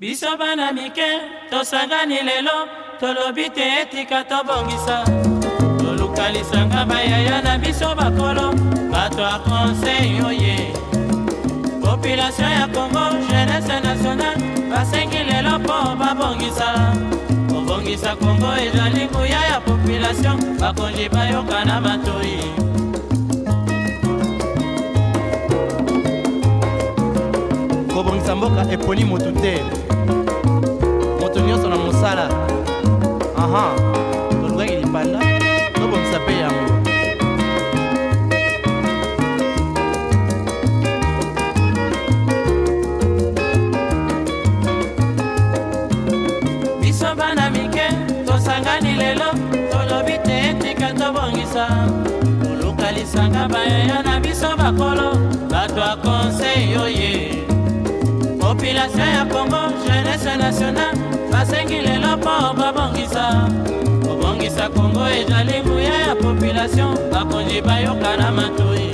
biso bana mike tosangani lelo tolobi te etika tobongisa toluka lisanga bayaya na biso bakolo bato ya konsei oye populatio ya kongo genese nationale basengi lelo mpo babongisa kobongisa kongo ezali nguya ya populatio bakonzi bayoka na batoi kobongisa mboka eponi motu te kosala aha tolukaki lipanda tobongisa mpe yango biso bana mike tosangani lelo tolobi te etika tobongisa koluka lisanga bayaya na biso bakolo bato akonsey oye oh yeah. population ya kongo jeunesse nationale basengi lelo mpo babongisa kobongisa kongo ezali nguya ya population bakonzi bayoka na matoi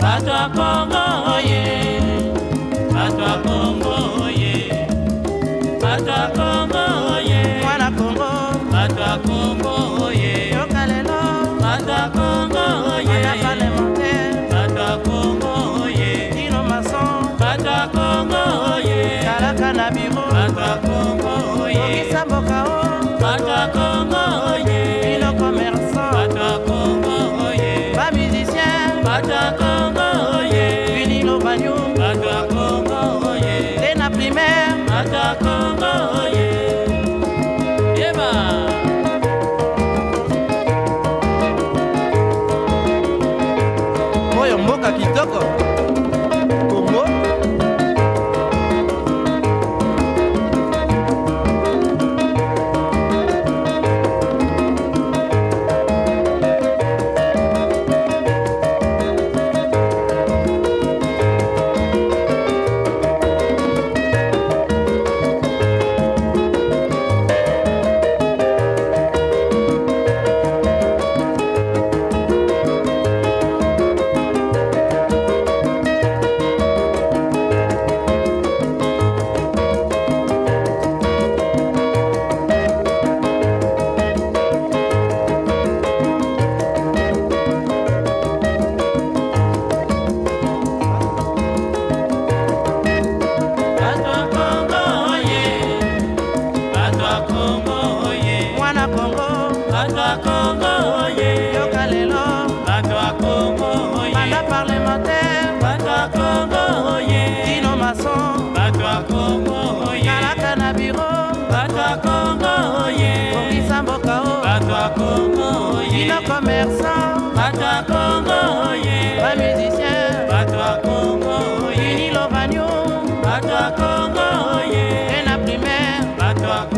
bato ya kongo Baba musicien Bata Congo Oye Vini Lovanyo Bata Congo Oye Lena Primaire Bata Congo Oye Yeba Oyo mboka kitoko bato ya kongo oye yoka lelo bato ya kongo oye manda parlementaire bato ya kongo oye dino mason bato ya kongo oye kalaka na biro bato ya kongo oye kongisa mboka o bato ya kongo oye dino commerçant bato ya kongo oye bamusicien bato ya kongo oye dini lovanio bato ya kongo oye ena primaire bato ya